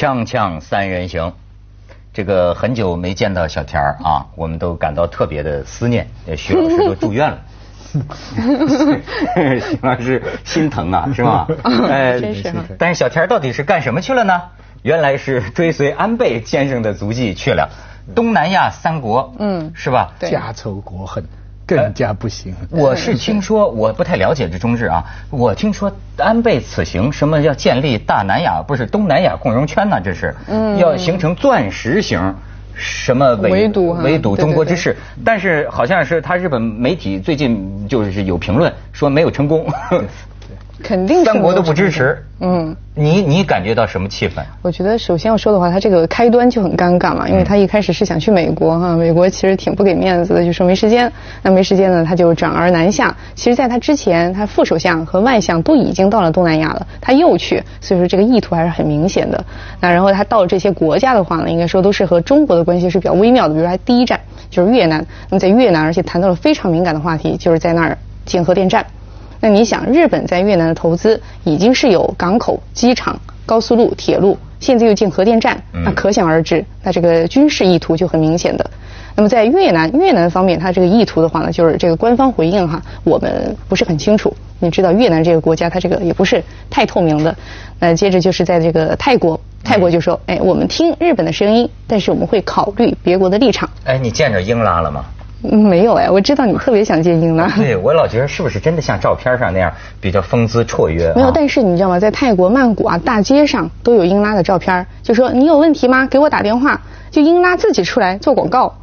锵锵三人行，这个很久没见到小田儿啊，我们都感到特别的思念。呃徐老师都住院了。徐老师心疼啊，是吧？哎真是但是小田到底是干什么去了呢？原来是追随安倍先生的足迹去了东南亚三国，嗯是吧？对家仇国恨，更加不行。我是听说，我不太了解这中日啊。我听说安倍此行什么要建立大南亚，不是东南亚共荣圈呢？这是，嗯要形成钻石型。什么围围堵哈围堵对对对中国之势？但是好像是他日本媒体最近就是有评论说没有成功，肯定是三国都不支持。嗯，你你感觉到什么气氛？我觉得首先要说的话，他这个开端就很尴尬嘛，因为他一开始是想去美国哈，美国其实挺不给面子的，就说没时间。那没时间呢，他就转而南下。其实，在他之前，他副首相和外相都已经到了东南亚了，他又去，所以说这个意图还是很明显的。那然后他到了这些国家的话呢，应该说都是和中国的关系是比较微妙的，比如说他第一站就是越南，那么在越南，而且谈到了非常敏感的话题，就是在那儿建核电站。那你想，日本在越南的投资已经是有港口、机场、高速路、铁路，现在又建核电站，那可想而知，那这个军事意图就很明显的。那么在越南越南方面，它这个意图的话呢，就是这个官方回应哈，我们不是很清楚。你知道越南这个国家，它这个也不是太透明的。那接着就是在这个泰国，泰国就说，哎，我们听日本的声音，但是我们会考虑别国的立场。哎，你见着英拉了吗？嗯，没有哎，我知道你特别想见英拉。对 我老觉得是不是真的像照片上那样比较风姿绰约、啊？没有，但是你知道吗？在泰国曼谷啊，大街上都有英拉的照片儿，就说你有问题吗？给我打电话。就英拉自己出来做广告。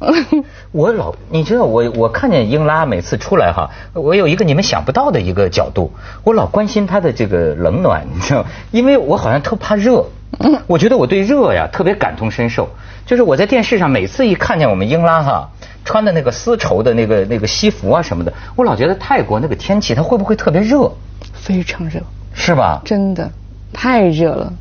我老，你知道我我看见英拉每次出来哈，我有一个你们想不到的一个角度，我老关心她的这个冷暖，你知道吗，因为我好像特怕热，我觉得我对热呀特别感同身受，就是我在电视上每次一看见我们英拉哈穿的那个丝绸的那个那个西服啊什么的，我老觉得泰国那个天气它会不会特别热，非常热，是吧？真的太热了。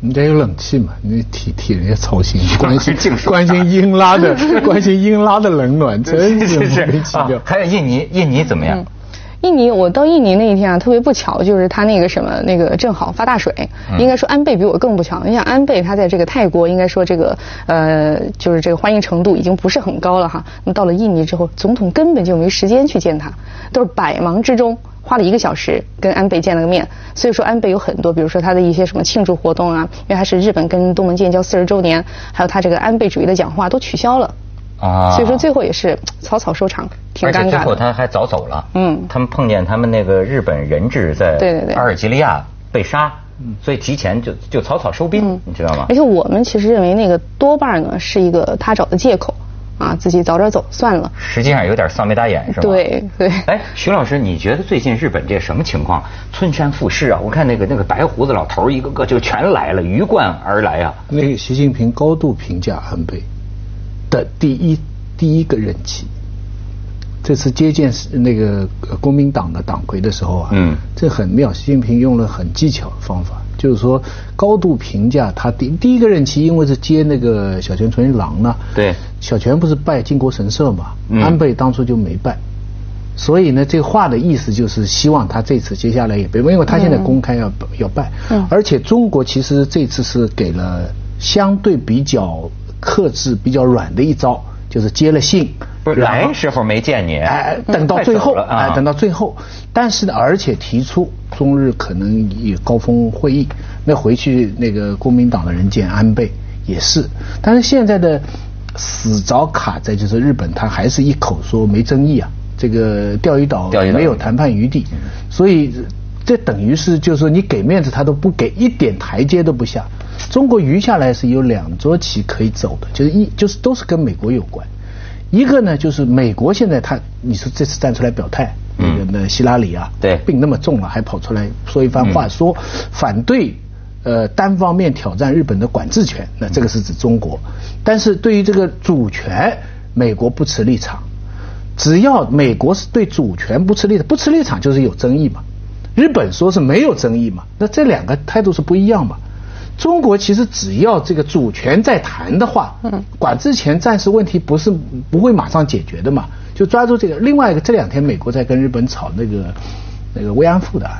人家有冷气嘛，你替替人家操心，关心净关心英拉的，关心英拉的冷暖，真是是莫名其妙啊。还有印尼，印尼怎么样？印尼，我到印尼那一天啊，特别不巧，就是他那个什么，那个正好发大水。应该说安倍比我更不巧。你想安倍他在这个泰国，应该说这个呃，就是这个欢迎程度已经不是很高了哈。那么到了印尼之后，总统根本就没时间去见他，都是百忙之中花了一个小时跟安倍见了个面。所以说安倍有很多，比如说他的一些什么庆祝活动啊，因为他是日本跟东盟建交四十周年，还有他这个安倍主义的讲话都取消了。啊，所以说最后也是草草收场，挺而且最尴尬的。后他还早走了。嗯他们碰见他们那个日本人质在对对对阿尔及利亚被杀，所以提前就就草草收兵，你知道吗而？且我们其实认为那个多半呢是一个他找的借口，啊，自己早点走算了。实际上有点丧眉打眼，是吧？对对哎，徐老师，你觉得最近日本这什么情况？村山富市啊，我看那个那个白胡子老头一个个就全来了，鱼贯而来啊。那个习近平高度评价安倍的第一第一个任期。这次接见是那个呃国民党的党魁的时候啊，嗯。这很妙，习近平用了很技巧的方法，就是说高度评价他第第一个任期，因为是接那个小泉纯一郎呢，对。小泉不是拜靖国神社嘛，嗯。安倍当初就没拜，所以呢，这话的意思就是希望他这次接下来也别拜，因为他现在公开要、要拜，嗯。而且中国其实这次是给了相对比较克制、比较软的一招，就是接了信，不是来时候没见你，哎，等到最后，哎，等到最后，但是呢，而且提出中日可能有高峰会议，那回去那个国民党的人见安倍也是，但是现在的死着卡在就是日本，他还是一口说没争议啊，这个钓鱼岛。没有谈判余地，所以这等于是就是说你给面子他都不给，一点台阶都不下。中国余下来是有两桌棋可以走的，就是一就是都是跟美国有关。一个呢，就是美国现在他，你说这次站出来表态，那个嗯那希拉里啊，对病那么重了，还跑出来说一番话，嗯说反对呃单方面挑战日本的管制权，那这个是指中国。但是对于这个主权，美国不持立场。只要美国是对主权不持立场，不持立场就是有争议嘛。日本说是没有争议嘛，那这两个态度是不一样嘛。中国其实只要这个主权在谈的话，嗯，管制前暂时问题不是不会马上解决的嘛，就抓住这个。另外一个，这两天美国在跟日本吵那个那个慰安妇的案，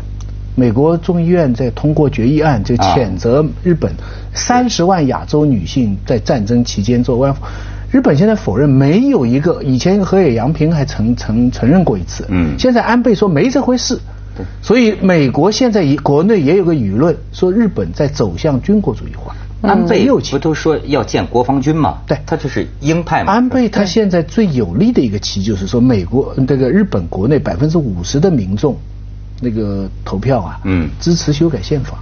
美国众议院在通过决议案，就谴责日本三十万亚洲女性在战争期间做慰安妇。日本现在否认没有一个，以前河野洋平还承承承认过一次，嗯，现在安倍说没这回事，所以美国现在国内也有个舆论说日本在走向军国主义化。安倍不都说要建国防军吗？对，他就是鹰派嘛。安倍他现在最有利的一个棋就是说，美国这个日本国内百分之五十的民众那个投票啊，嗯，支持修改宪法。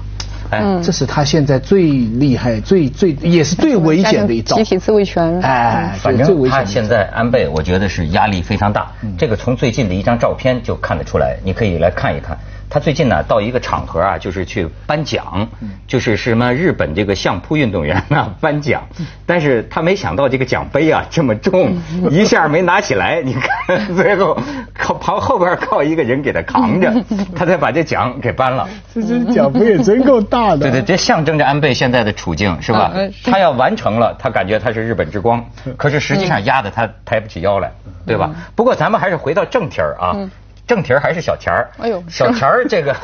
哎，这是他现在最厉害、最最也是最危险的一招。集体自卫权。哎，反正他现在安倍，我觉得是压力非常大。这个从最近的一张照片就看得出来，你可以来看一看。他最近呢，到一个场合啊，就是去颁奖，就是什么日本这个相扑运动员呢颁奖，但是他没想到这个奖杯啊这么重，一下没拿起来，你看最后 靠旁后边靠一个人给他扛着，他才把这奖给颁了。这这奖杯也真够大的。对对，这象征着安倍现在的处境是吧？他要完成了，他感觉他是日本之光，可是实际上压得他抬不起腰来，对吧？不过咱们还是回到正题儿啊。正题儿还是小钱儿？哎呦，小钱儿这个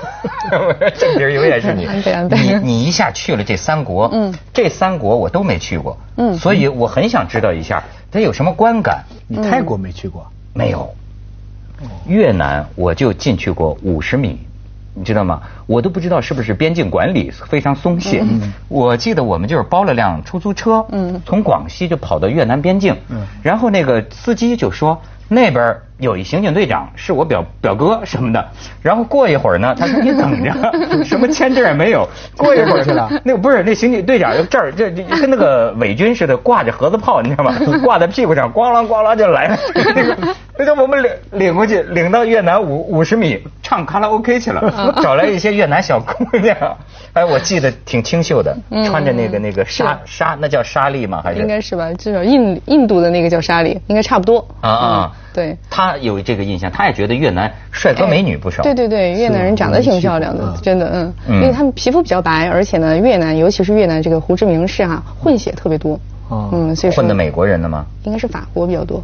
正题儿永远是你。你你一下去了这三国，嗯，这三国我都没去过，嗯，所以我很想知道一下它有什么观感。你泰国没去过？没有。越南我就进去过五十米，你知道吗？我都不知道是不是边境管理非常松懈。我记得我们就是包了辆出租车，嗯，从广西就跑到越南边境，嗯，然后那个司机就说。那边有一刑警队长，是我表表哥什么的。然后过一会儿呢，他说 你等着，什么签证也没有。过一会儿去了，那不是那刑警队长这儿这跟那个伪军似的，挂着盒子炮，你知道吗？挂在屁股上，咣啷咣啷就来了。那个，那就我们领领过去，领到越南五五十米唱卡拉 OK 去了，找来一些越南小姑娘。哎，我记得挺清秀的，穿着那个那个纱纱，那叫纱丽吗？还是应该是吧？至少印印度的那个叫纱丽，应该差不多啊啊。对，他有这个印象，他也觉得越南帅哥美女不少。对对对，越南人长得挺漂亮的，真的，嗯，因为他们皮肤比较白，而且呢，越南尤其是越南这个胡志明市哈，混血特别多，嗯，所以混的美国人的吗？应该是法国比较多。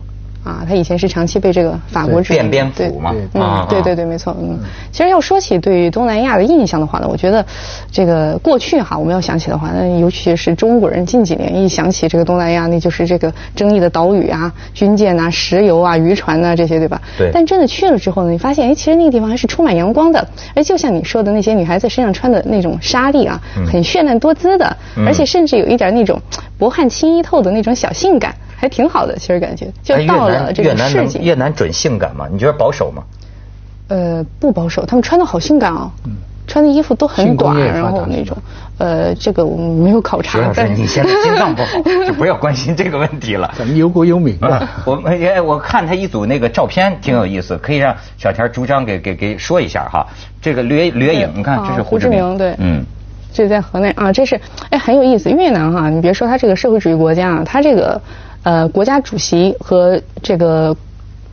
啊，他以前是长期被这个法国殖民，边边府嘛，嗯，对对对，没错，嗯。其实要说起对于东南亚的印象的话呢，我觉得这个过去哈，我们要想起的话，那尤其是中国人近几年一想起这个东南亚，那就是这个争议的岛屿啊、军舰啊、石油啊、渔船啊这些，对吧？对。但真的去了之后呢，你发现，哎，其实那个地方还是充满阳光的，哎，就像你说的那些女孩子身上穿的那种纱丽啊，很绚烂多姿的，而且甚至有一点那种薄汗轻衣透的那种小性感。还挺好的，其实感觉就到了这个市井。越南准性感吗？你觉得保守吗？呃，不保守，他们穿的好性感哦，穿的衣服都很短，然后那种，呃，这个我们没有考察。但是你现在心脏不好，就不要关心这个问题了。咱们忧国忧民啊。我们我看他一组那个照片挺有意思，可以让小田主张给给给说一下哈。这个掠掠影，你看这是胡志明，对，嗯。这是在河内啊，这是哎很有意思。越南哈，你别说它这个社会主义国家啊，它这个呃国家主席和这个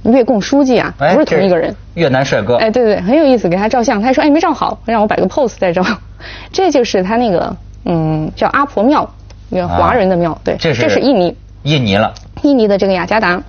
越共书记啊不是同一个人。越南帅哥。哎，对对，很有意思，给他照相，他说哎没照好，让我摆个 pose 再照。这就是他那个嗯叫阿婆庙，那个华人的庙，对，这是印尼。印尼了。印尼的这个雅加达，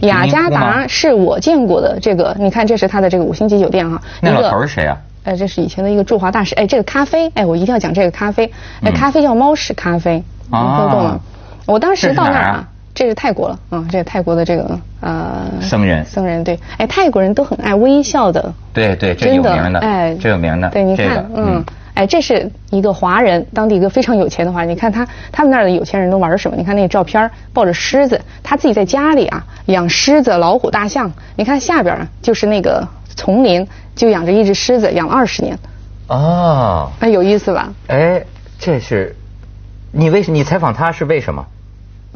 雅加达是我见过的这个，你看这是他的这个五星级酒店哈。那老头是谁啊？哎，这是以前的一个驻华大使。哎，这个咖啡，哎，我一定要讲这个咖啡。哎，咖啡叫猫屎咖啡。你听懂了？我当时到那儿啊，这是泰国了。啊，这是泰国的这个呃僧人。僧人对，哎，泰国人都很爱微笑的。对对，这有名的。哎，这有名的。对，你看，嗯，哎，这是一个华人，当地一个非常有钱的华人。你看他，他们那儿的有钱人都玩什么？你看那个照片，抱着狮子，他自己在家里啊养狮子、老虎、大象。你看下边就是那个丛林。就养着一只狮子，养了二十年。哦，那有意思吧？哎，这是你为什？你采访他是为什么？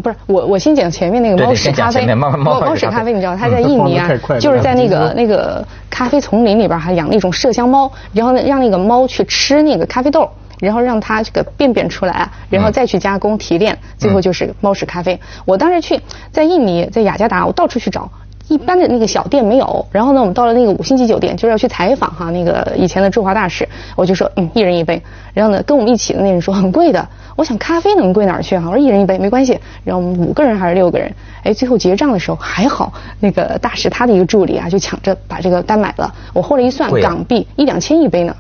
不是我，我先讲前面那个猫屎咖啡。猫猫屎咖啡，你知道它在印尼啊，就是在那个那个咖啡丛林里边还养了一种麝香猫，然后呢让那个猫去吃那个咖啡豆，然后让它这个便便出来，然后再去加工提炼，最后就是猫屎咖啡。我当时去在印尼，在雅加达，我到处去找。一般的那个小店没有，然后呢，我们到了那个五星级酒店，就是要去采访哈那个以前的驻华大使，我就说嗯，一人一杯。然后呢，跟我们一起的那人说很贵的，我想咖啡能贵哪儿去哈？我说一人一杯没关系。然后我们五个人还是六个人，哎，最后结账的时候还好，那个大使他的一个助理啊就抢着把这个单买了。我后来一算，港币一两千一杯呢。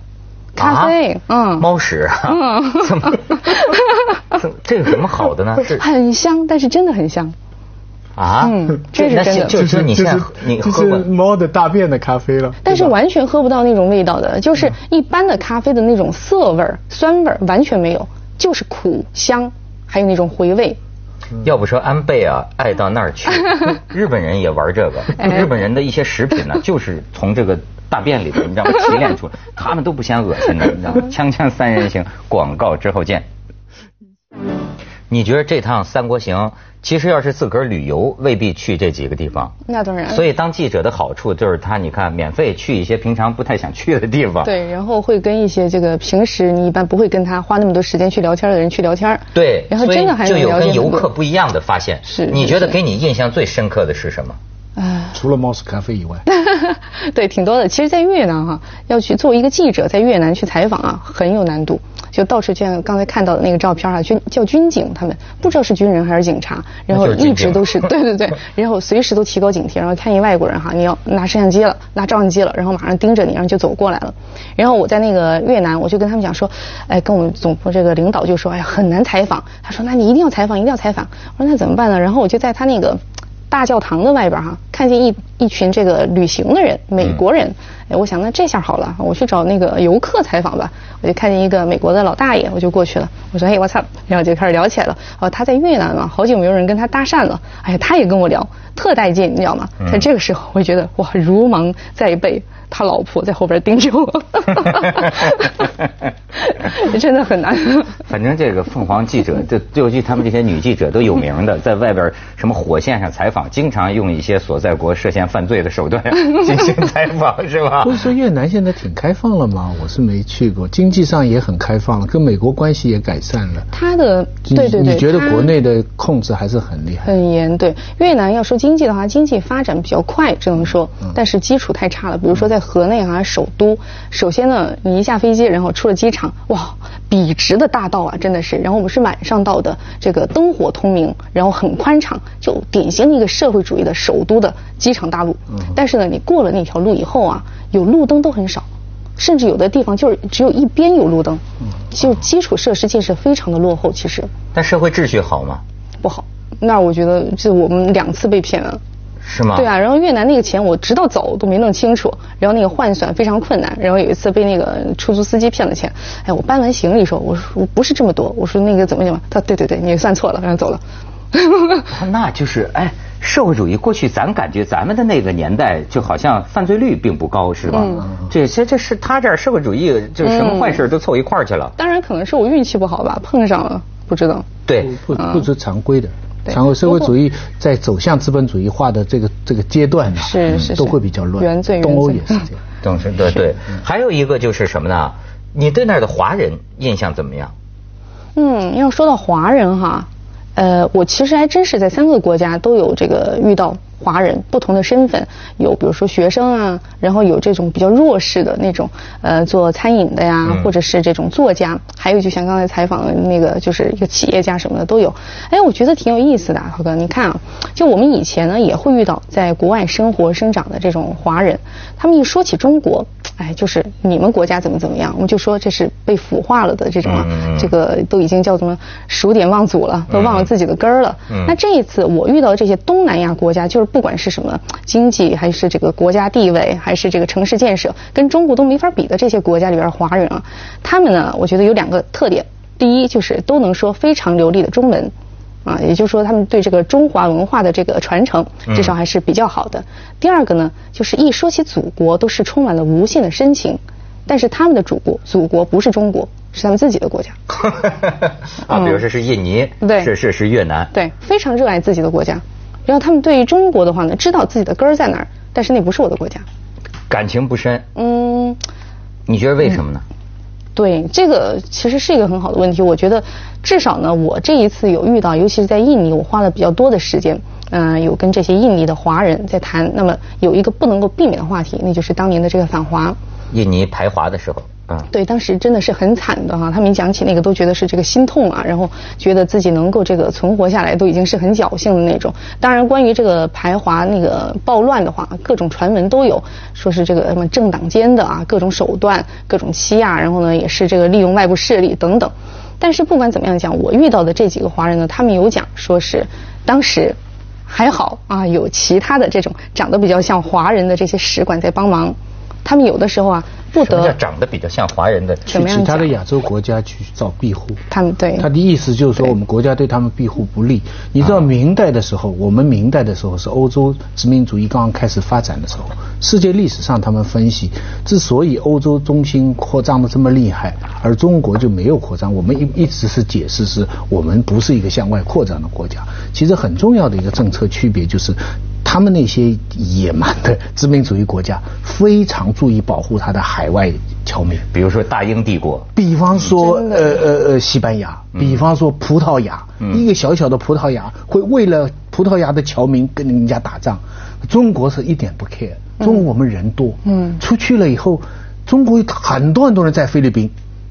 咖啡，嗯，猫屎，嗯，怎么？怎么这有什么好的呢？很香，但是真的很香。啊，嗯，这是真的。就说你现在你就是喝过猫的大便的咖啡了。但是完全喝不到那种味道的，就是一般的咖啡的那种涩味儿、酸味儿完全没有，就是苦香，还有那种回味。要不说安倍啊爱到那儿去，日本人也玩这个。哎日本人的一些食品呢，就是从这个大便里头，你知道吗？提炼出来，他们都不嫌恶心的，你知道吗？锵锵三人行，广告之后见。你觉得这趟三国行，其实要是自个儿旅游，未必去这几个地方。那当然。所以当记者的好处就是他，你看免费去一些平常不太想去的地方。对，然后会跟一些这个平时你一般不会跟他花那么多时间去聊天的人去聊天。对，然后真的还有就有跟游客不一样的发现。是你觉得给你印象最深刻的是什么？唉。除了猫屎咖啡以外，对，挺多的。其实，在越南哈、要去作为一个记者在越南去采访啊，很有难度。就到处像刚才看到的那个照片啊，军叫军警，他们不知道是军人还是警察，然后一直都是 对对对，然后随时都提高警惕，然后看一外国人哈，你要拿摄像机了，拿照相机了，然后马上盯着你，然后就走过来了。然后我在那个越南，我就跟他们讲说，哎，跟我们总部这个领导就说，哎呀，很难采访。他说，那你一定要采访，一定要采访。我说那怎么办呢？然后我就在他那个。大教堂的外边哈，看见一一群这个旅行的人，美国人。哎，我想那这下好了，我去找那个游客采访吧。我就看见一个美国的老大爷，我就过去了。我说，哎，我操！然后就开始聊起来了。哦，他在越南嘛，好久没有人跟他搭讪了。哎呀，他也跟我聊，特带劲，你知道吗？在这个时候，我就觉得哇，如芒在背。他老婆在后边盯着我，真的很难。反正这个凤凰记者，这尤其他们这些女记者都有名的，在外边什么火线上采访，经常用一些所在国涉嫌犯罪的手段 进行采访，是吧不？是说越南现在挺开放了吗？我是没去过，经济上也很开放了，跟美国关系也改善了。他的对对对，你觉得国内的控制还是很厉害？很严，对越南要说经济的话，经济发展比较快，只能说，但是基础太差了。比如说在河内啊，首都，首先呢，你一下飞机，然后出了机场，哇，笔直的大道啊，真的是。然后我们是晚上到的，这个灯火通明，然后很宽敞，就典型的一个社会主义的首都的机场大路。但是呢，你过了那条路以后啊，有路灯都很少。甚至有的地方就是只有一边有路灯，就基础设施建设非常的落后，其实但社会秩序好吗？不好。那我觉得就我们两次被骗了。是吗？对啊，然后越南那个钱我直到走都没弄清楚，然后那个换算非常困难，然后有一次被那个出租司机骗了钱，哎，我搬完行李说，我说我不是这么多，我说那个怎么怎么，他对对对，你算错了，然后走了。啊那就是哎，社会主义过去咱感觉咱们的那个年代就好像犯罪率并不高，是吧？嗯这些这是他这儿社会主义就是什么坏事都凑一块儿去了。当然可能是我运气不好吧，碰上了，不知道。对，不不是常规的。对常规社会主义在走向资本主义化的这个这个阶段呢，是是是都会比较乱。原罪东欧也是这样。懂是，对对。还有一个就是什么呢？你对那儿的华人印象怎么样？嗯，要说到华人哈，呃，我其实还真是在三个国家都有这个遇到华人不同的身份，有比如说学生啊，然后有这种比较弱势的那种呃做餐饮的呀，嗯或者是这种作家，还有就像刚才采访的那个就是一个企业家什么的都有。哎，我觉得挺有意思的啊，涛哥，你看啊，就我们以前呢也会遇到在国外生活生长的这种华人，他们一说起中国。哎，就是你们国家怎么怎么样，我们就说这是被腐化了的这种啊，这个都已经叫什么数典忘祖了，都忘了自己的根儿了。嗯那这一次我遇到的这些东南亚国家，就是不管是什么经济，还是这个国家地位，还是这个城市建设，跟中国都没法比的这些国家里边的华人啊，他们呢，我觉得有两个特点，第一就是都能说非常流利的中文。啊，也就是说，他们对这个中华文化的这个传承，至少还是比较好的。第二个呢，就是一说起祖国，都是充满了无限的深情。但是他们的祖国，祖国不是中国，是他们自己的国家。啊，比如说是印尼，对是是是越南，对，非常热爱自己的国家。然后他们对于中国的话呢，知道自己的根儿在哪儿，但是那不是我的国家。感情不深。嗯，你觉得为什么呢？对，这个其实是一个很好的问题。我觉得至少呢，我这一次有遇到，尤其是在印尼，我花了比较多的时间，嗯、有跟这些印尼的华人在谈。那么有一个不能够避免的话题，那就是当年的这个反华。印尼排华的时候，对，当时真的是很惨的哈，他们一讲起那个都觉得是这个心痛啊，然后觉得自己能够这个存活下来都已经是很侥幸的那种。当然，关于这个排华那个暴乱的话，各种传闻都有，说是这个什么政党间的啊，各种手段、各种欺压，然后呢也是这个利用外部势力等等。但是不管怎么样讲，我遇到的这几个华人呢，他们有讲说是当时。还好啊，有其他的这种长得比较像华人的这些使馆在帮忙，他们有的时候啊不什么叫长得比较像华人的？去其他的亚洲国家去找庇护。他们对他的意思就是说，我们国家对他们庇护不利。你知道明代的时候，我们明代的时候是欧洲殖民主义刚刚开始发展的时候，世界历史上他们分析，之所以欧洲中心扩张的这么厉害，而中国就没有扩张，我们一一直是解释是我们不是一个向外扩张的国家。其实很重要的一个政策区别就是。他们那些野蛮的殖民主义国家非常注意保护他的海外侨民，比如说大英帝国，比方说，呃呃呃，西班牙，比方说葡萄牙，一个小小的葡萄牙会为了葡萄牙的侨民跟人家打仗，中国是一点不 care，中国我们人多，嗯。出去了以后，中国很多很多人在菲律宾，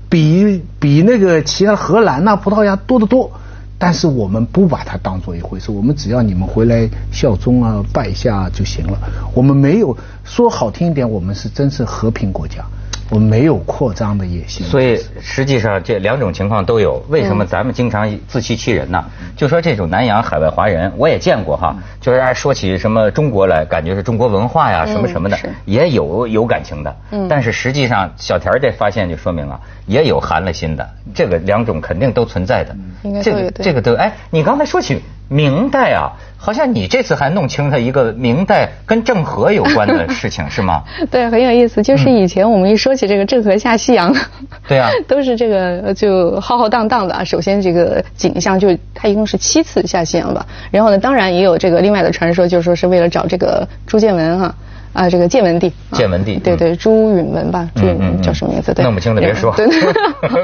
比比那个其他荷兰呐、葡萄牙多得多。但是我们不把它当做一回事，我们只要你们回来效忠啊、拜下就行了。我们没有说好听一点，我们是真是和平国家，我没有扩张的野心。所以实际上这两种情况都有。为什么咱们经常自欺欺人呢？就说这种南洋海外华人，我也见过哈，就是说起什么中国来，感觉是中国文化呀什么什么的，也有有感情的。嗯但是实际上，小田这发现就说明了，也有寒了心的，这个两种肯定都存在的。这个这个都哎，你刚才说起明代啊，好像你这次还弄清了一个明代跟郑和有关的事情是吗？对，很有意思。就是以前我们一说起这个郑和下西洋，嗯对啊 都是这个呃就浩浩荡荡的啊。首先这个景象就他一共是七次下西洋吧，然后呢，当然也有这个另外的传说，就是说是为了找这个朱建文哈。啊，这个建文帝，啊建文帝对对，朱允文吧，朱允文叫什么名字？对，弄不清的别说，对，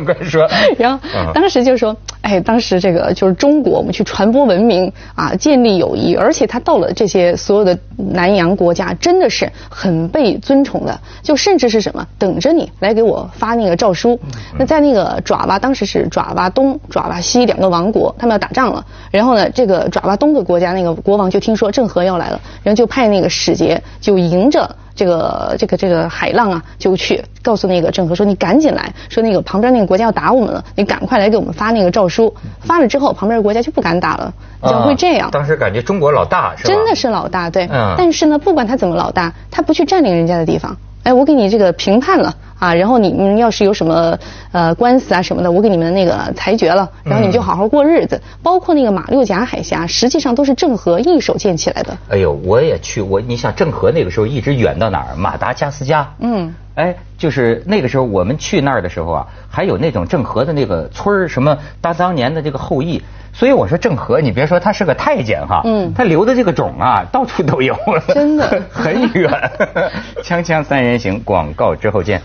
快 说。然后嗯当时就说，哎，当时这个就是中国，我们去传播文明啊，建立友谊，而且他到了这些所有的南洋国家，真的是很被尊崇的，就甚至是什么，等着你来给我发那个诏书。那在那个爪哇，当时是爪哇东、爪哇西两个王国，他们要打仗了。然后呢，这个爪哇东的国家那个国王就听说郑和要来了，然后就派那个使节就迎着。这个这个这个海浪啊，就去告诉那个郑和说：“你赶紧来，说那个旁边那个国家要打我们了，你赶快来给我们发那个诏书。”发了之后，旁边的国家就不敢打了，怎么会这样？啊当时感觉中国老大是吧？真的是老大，对。嗯但是呢，不管他怎么老大，他不去占领人家的地方。哎，我给你这个评判了啊，然后你们要是有什么呃官司啊什么的，我给你们那个裁决了，然后你们就好好过日子。包括那个马六甲海峡，实际上都是郑和一手建起来的。哎呦，我也去，我你想郑和那个时候一直远到哪儿？马达加斯加。嗯。哎，就是那个时候我们去那儿的时候啊，还有那种郑和的那个村儿，什么他当年的这个后裔。所以我说郑和，你别说他是个太监哈，嗯他留的这个种啊，到处都有，真的 很远。锵锵三人行，广告之后见。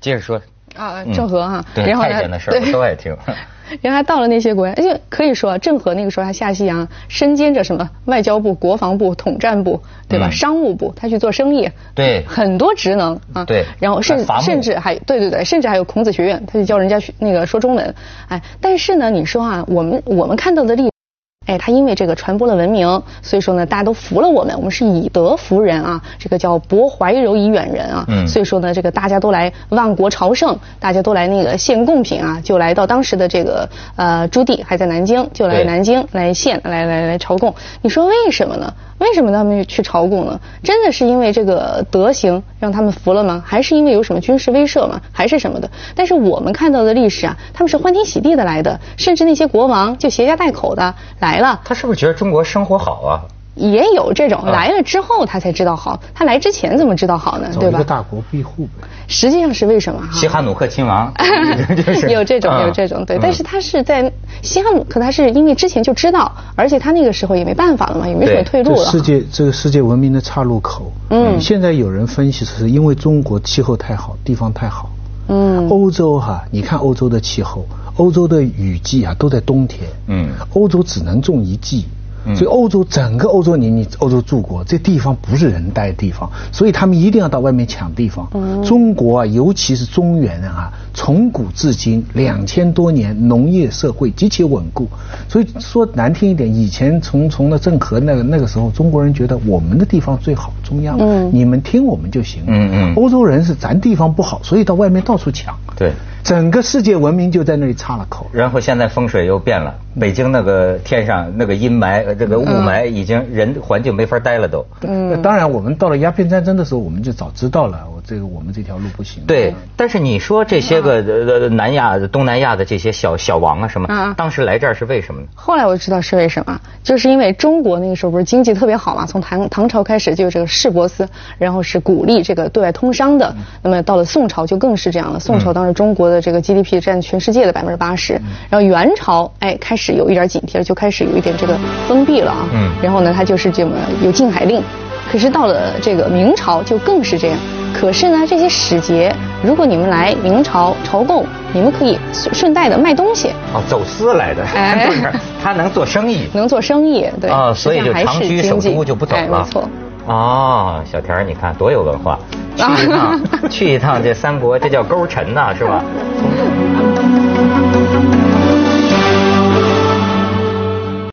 接着说啊，嗯郑和哈，对然后呢太监的事儿我都爱听。然后他到了那些国家，就可以说郑和那个时候他下西洋，身兼着什么外交部、国防部、统战部，对吧？嗯商务部，他去做生意，对很多职能啊。对然后甚甚至还对对对，甚至还有孔子学院，他就教人家学那个说中文。哎，但是呢，你说啊，我们我们看到的例。哎，他因为这个传播了文明，所以说呢，大家都服了我们，我们是以德服人啊，这个叫博怀柔以远人啊。嗯所以说呢，这个大家都来万国朝圣，大家都来那个献贡品啊，就来到当时的这个呃朱棣还在南京，就来南京来献，来来来朝贡。你说为什么呢？为什么他们去朝贡呢？真的是因为这个德行让他们服了吗？还是因为有什么军事威慑吗？还是什么的？但是我们看到的历史啊，他们是欢天喜地的来的，甚至那些国王就携家带口的来了。他是不是觉得中国生活好啊？也有这种啊来了之后他才知道好，他来之前怎么知道好呢？对吧？大国庇护呗。实际上是为什么哈？西哈努克亲王，有这种嗯有这种对，嗯但是他是在西哈努克，他是因为之前就知道，而且他那个时候也没办法了嘛，也没什么退路了。这世界这个世界文明的岔路口。嗯现在有人分析是因为中国气候太好，地方太好。嗯欧洲哈，你看欧洲的气候，欧洲的雨季啊都在冬天。嗯。欧洲只能种一季，所以欧洲整个欧洲，你你欧洲住过，这地方不是人待的地方，所以他们一定要到外面抢地方。中国啊，尤其是中原啊，从古至今两千多年农业社会极其稳固，所以说难听一点，以前从从那郑和那个那个时候，中国人觉得我们的地方最好，中央，嗯你们听我们就行。嗯嗯。欧洲人是咱地方不好，所以到外面到处抢。对。整个世界文明就在那里插了口。然后现在风水又变了，北京那个天上那个阴霾，这个雾霾已经人环境没法待了都。嗯。当然，我们到了鸦片战争的时候，我们就早知道了，我这个我们这条路不行。对。但是你说这些个呃南亚、东南亚的这些小小王啊什么，当时来这儿是为什么呢？后来我就知道是为什么，就是因为中国那个时候不是经济特别好嘛，从唐唐朝开始就有这个市舶司，然后是鼓励这个对外通商的。那么到了宋朝就更是这样了，宋朝当时中国的这个 GDP 占全世界的百分之八十，然后元朝哎开始有一点警惕了，就开始有一点这个封闭了啊。嗯。然后呢，它就是这么有禁海令，可是到了这个明朝就更是这样。可是呢，这些使节，如果你们来明朝朝贡，你们可以顺顺带的卖东西。哦，走私来的。哎。他能做生意。能做生意，对。啊，所以就长居首都就不走了。没错。哦小田你看多有文化。去一趟 去一趟这三国这叫勾陈呐是吧？